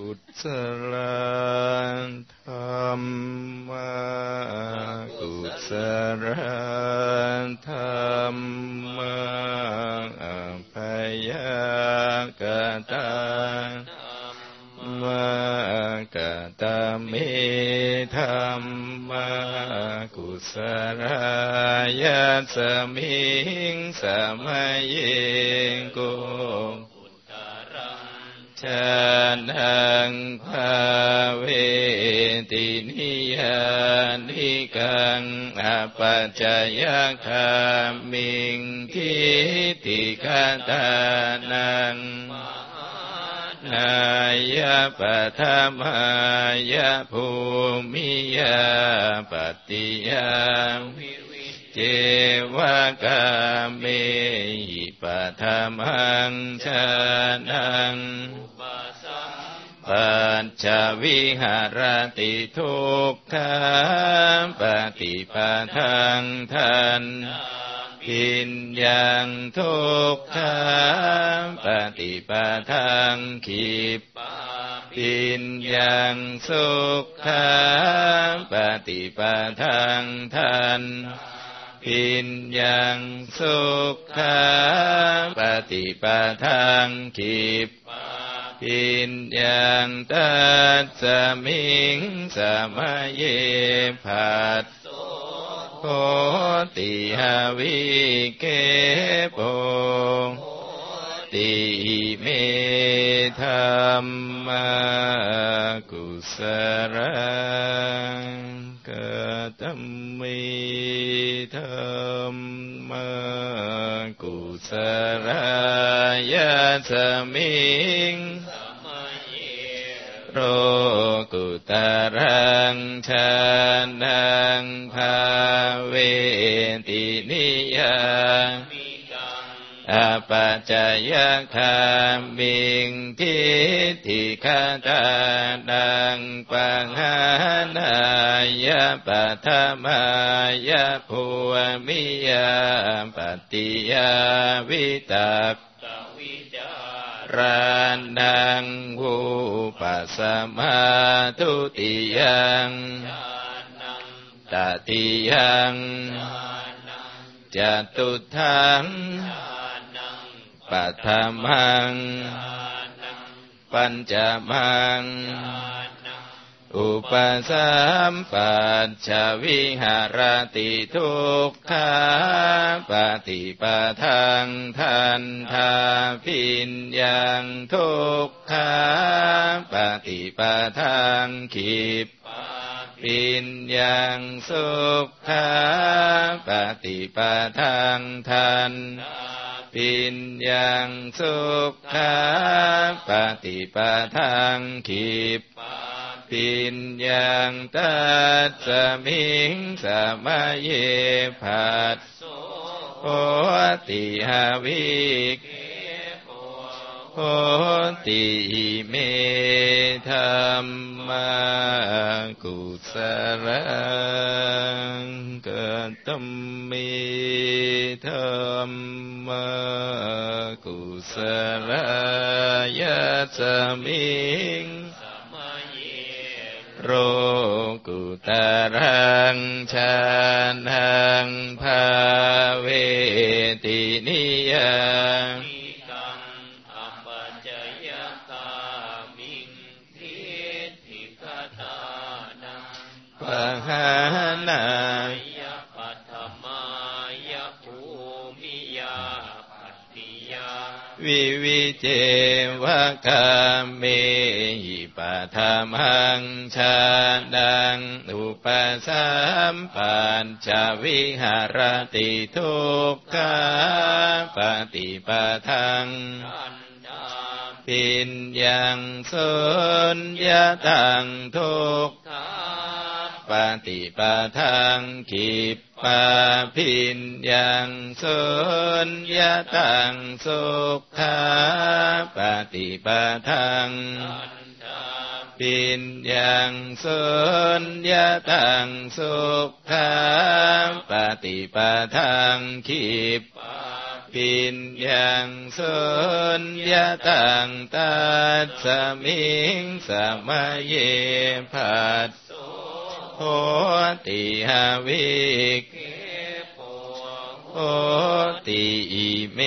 กุศลธรรมกุศลธรรมพยกตามกตเมธรรมกุศลายสมิงสมัยโก ชานังภาเวตินิยานิกังอปัจจยคามิงทิติคตานังนายปธรรมายภูมิยาปฏิยาเจวกาเมหิปธรรมังชานัง ปัจจวิหารติทุกขาปฏิปทังทันพินยังทุกขาปฏิปทังขีปพินยังสุขาปฏิปทังทันพินยังสุขาปฏิปทังขีป พินยังตัสสมิงสมัยเยภัสโคติหาวิเกโปติเมธรรมกุสรกตมิธรรมกุสรายสมิง โรกุตรังชานังภาเวตินิยาอปัจจยคามิงทิฏฐิคตาดังปังหานายปัทมายภูมิยาปฏิยาวิตัก รานังหูปัสมาทุติยังตติยังจตุทังปัทมัง ปัญจมัง อุปสัมปัชชวิหารติทุกขาปฏิปทังทันทาพินยังทุกขาปฏิปทังขีปปินยังสุขาปฏิปทังทันปินยังสุขาปฏิปทังขีป ปินยังตัสสมิงสมัยเยภัสโหติหาวิกโหติเมธรรมกุสลกตมิธรรมกุสลายะสมิง โรกุตรังชานังภาเวตินิยาปหานายปัทมายภูมิยาปฏิยาวิวิเจวกาเม มปัญจวิหารติทุกขาปฏิปทังปินยังสุญญาตังทุกขาปฏิปทังขีปาพินยังสุญญาตังสุขาปฏิปทัง ปินยังสุญญาตังสุขาปฏิปทังขีปปิญญังสุญญาตังตัสสมิงสมัยเยภัสโหติหวิก ติอิเม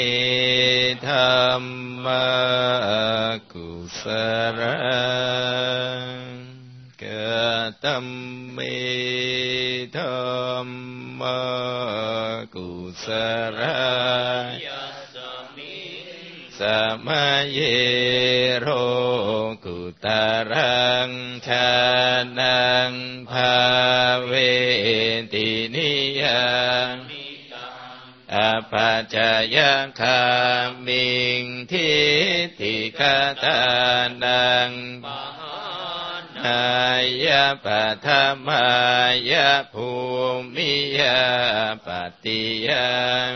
ธรรมกุสรังกตัมเมธรรมกุสรังสมัยเยโรกุตารังชานัง ปัจจยคามิงทิฏฐิคตานังอายะปัทมายะภูมิยะปฏิยัง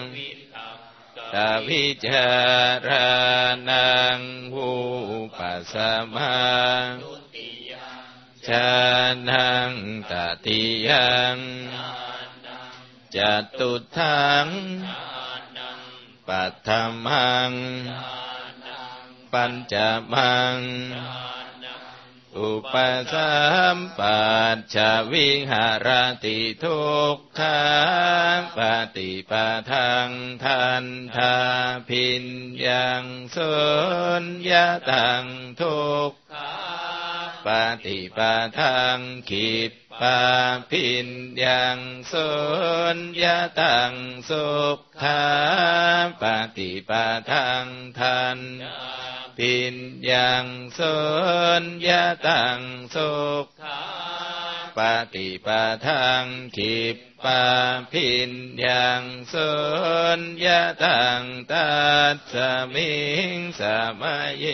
ตาวิจารนังหูปัสมาชานังตติยังจตุทัง ปัตถมัง ปัญจมัง อุปสัมปัชชวิหารติทุกขาปฏิปทังทันทาพินยังสุญญาตังทุกขา ปฏิปทังขิปปาพินยังสุญญาตังสุขทาปฏิปทังทันพินยังสุญญาตังสุขาปฏิปทังขิปปาพินยังสุญญาตังตัสมิงสมัยเย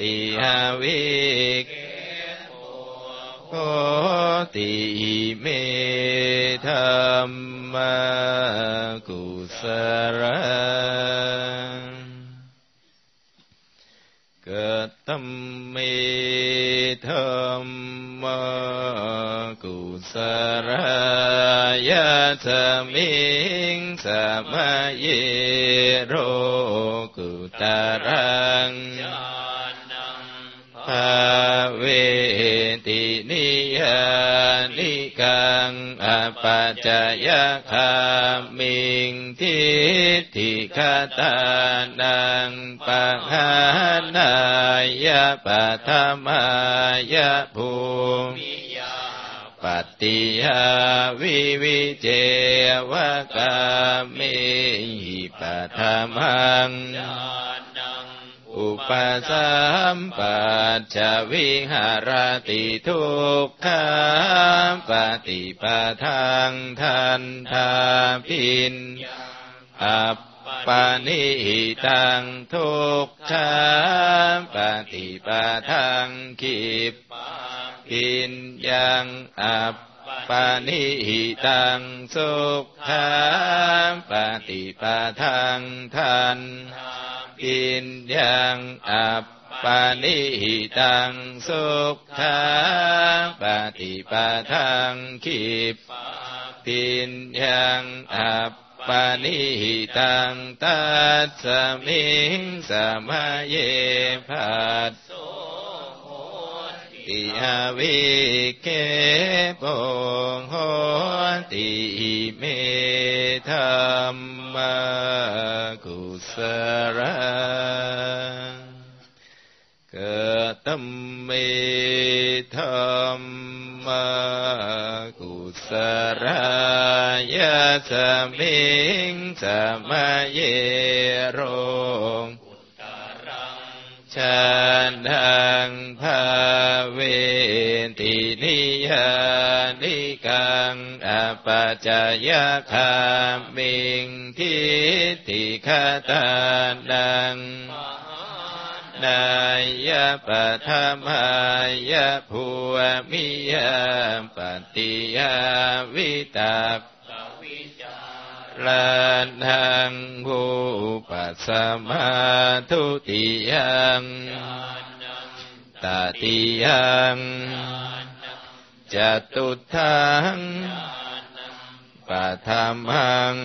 ติหาวิกโหติเมธรรมกุสรังเกิดตัมเมธรรมกุสรายะสมิงสมัยเยโรกุ ตรังภาเวตินิยานิกังอปัจจยคามิงทิฏฐิคตานังปะหานายะปัทมายะภูมิปฏิยาวิวิเจวกามิหิปัทมัง ปสัมปัชวิหารติทุกขาปฏิปทังทันทาพินอัปปานิหิตังทุกขาปฏิปทังคิปพินยังอัปปานิหิตังสุขามปฏิปทังทัน ปินยังอัปปานิหิตังสุขทาปฏิปทังขิปปินยังอัปปานิหิตังตัสสมิงสมัยเยภัสติหาวิเกปงโหติเมธรรมกุ สรังเกิดตัมเมธรรมกุสรายะสมิงสมัยเยโรงชานังภาเวตินิยา ปัจจยคามิงทิฏฐิคตานังนายะปัทมายะภูมิยะปฏิยาวิตาลานังหูปัสมาทุติยังตติยัง จตุทังปปะธรรมัง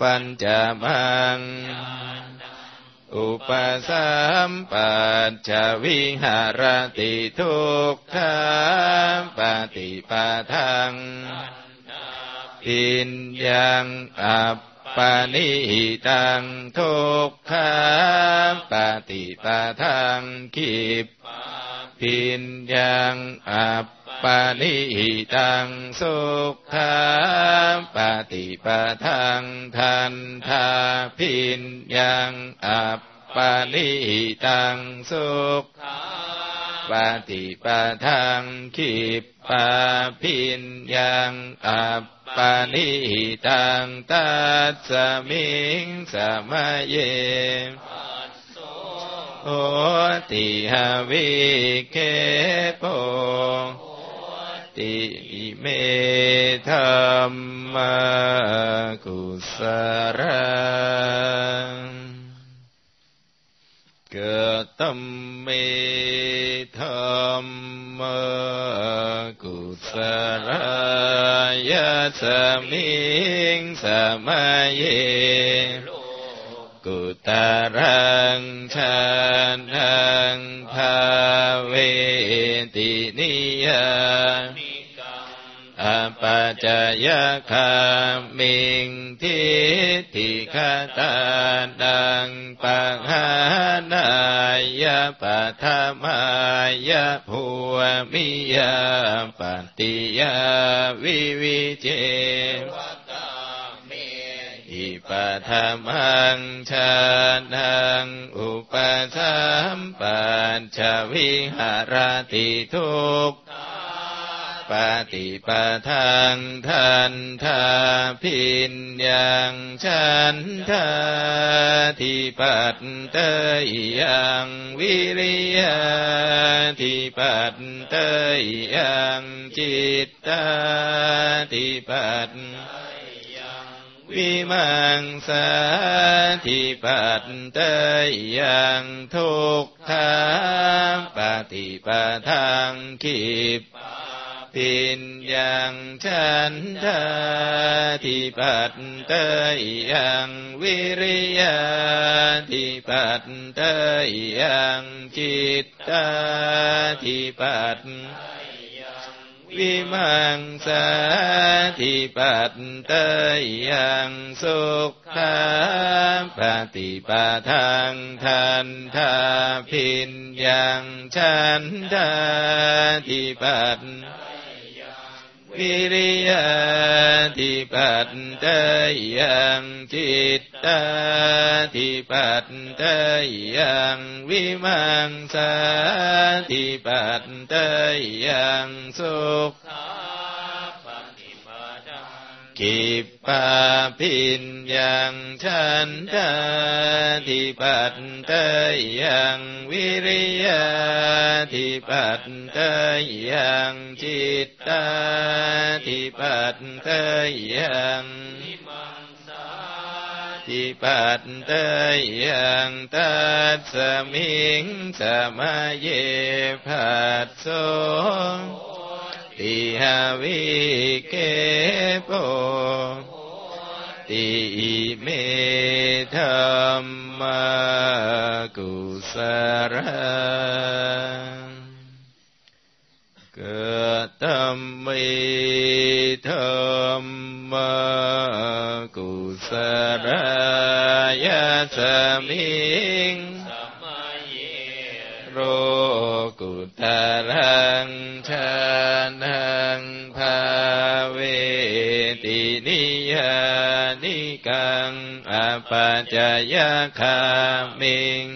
ปัญจมัง อุปสัมปัชชวิหารติทุกขาปฏิปทังปิญญังอัปปานิตังทุกขาปฏิปทังขิปปิ ญญังอัปปานิตังสุขาปฏิปทังทันทาพิญญังอัปปานิตังสุขาปฏิปทังขิปปาพิญญังอัปปานิตังตัสมิงสมเย โหติหวิเคโปติเมธรรมกุสรังเกิดตัมเมธรรมกุสรายะสมิงสมัยเย กุตารังชานังภาเวตินิยาอปัจจยคามิงทิฏฐิคตาดังปังหานายะปัทมายะภูมิยาปฏิยาวิวิเจ อิปัทมังชานังอุปสัมปัญชวิหารติทุกปฏิปทังทันทาพินยังฉันทาทิปัตเตยยังวิริยาทิปัตเตยยังจิตตาทิปัต วิมังสาทิปัตเตยังทุกขาปฏิปทังขิปปิญญังฉันทาทิปัตเตยังวิริยาทิปัตเตยังจิตตาทิปัต วิมังสาธิปัตเตยยังสุขาปฏิปทังทันทาพินยังชันทาธิปัต วิริยาทิปัตตยังจิตตาทิปัตตยังวิมังสาทิปัตตยังสุข กิปปาพินยังฉันทาทิปัตเตยังวิริยาทิปัตเตยังจิตตาทิปัตเตยังทิปัตเตยังตัสสมิงสมัยเยภัสโส ติหาวิเกโปติเมธรรมกุสรังเกิดธรรมธรรมกุสรายะสมิงโรกุตารัง กังอปัจจยคามิง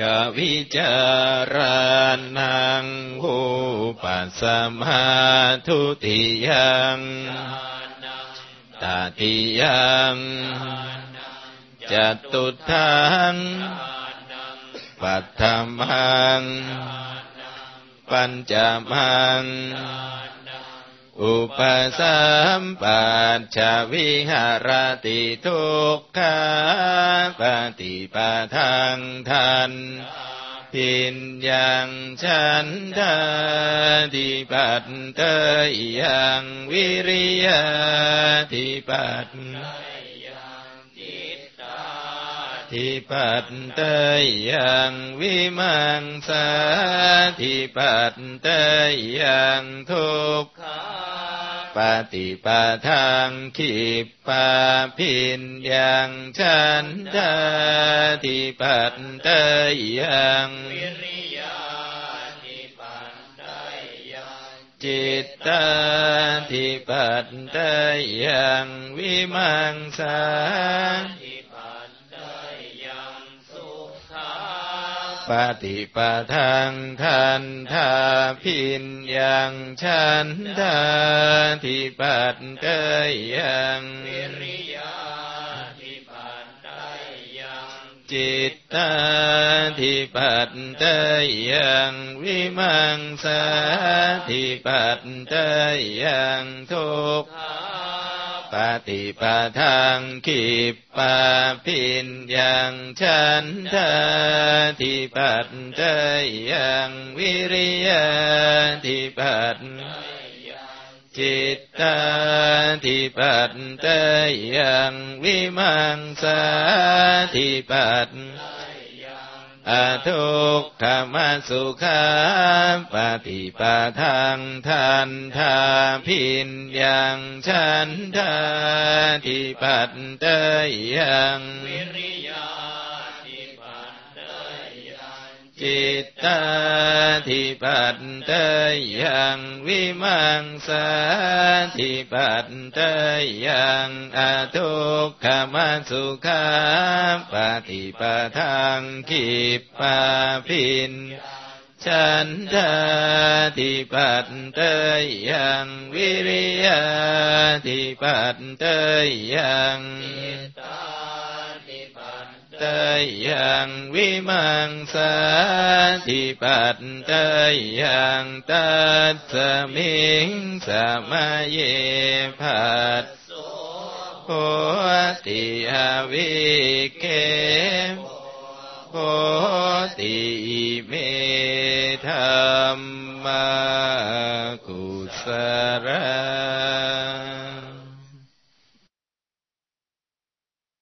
กวิจารานังหูปัสมาทุติยังตาติยัง จตุทังปัตถมัง ปัญจมัง อุปสัมปัชชวิหารติทุกขาปฏิปทังทันพินยังฉันทาทิปัตเตยังวิริยาทิปัต ทิปัตเตยังวิมังสาทิปัตเตยังทุกขาปฏิปทางขีปาพินยังฉันทาทิปัตเตยังวิริยาทิปัตเตยังจิตตาทิปัตเตยังวิมังสา ปฏิปทังทันทาพินยังฉันทาทิปัตเตยังวิริยาทิปัตเตยังจิตตาทิปัตเตยังวิมังสาทิปัตเตยังทุกขา ปฏิปทางขีปปาพินยังฉันทาทิปัตเตยังวิริยะทิปัตจิตตาทิปัตเตยังวิมังสาทิปัต อทุกขมสุขาปฏิปทางทันทาพินยังฉันทาทิปัตเตยังวิริ จิตตาทิปัตตยังวิมังสาทิปัตตยังอทุกขมสุขาปฏิปทางขีปาพินฉันทาทิปัตเตยังวิริยาทิปัตเตยังเต ตยังวิมังสาติปัตตยังตัสสมิงสมัยเยภัสโพติอวิเกมโพติเมธรรมากุสระ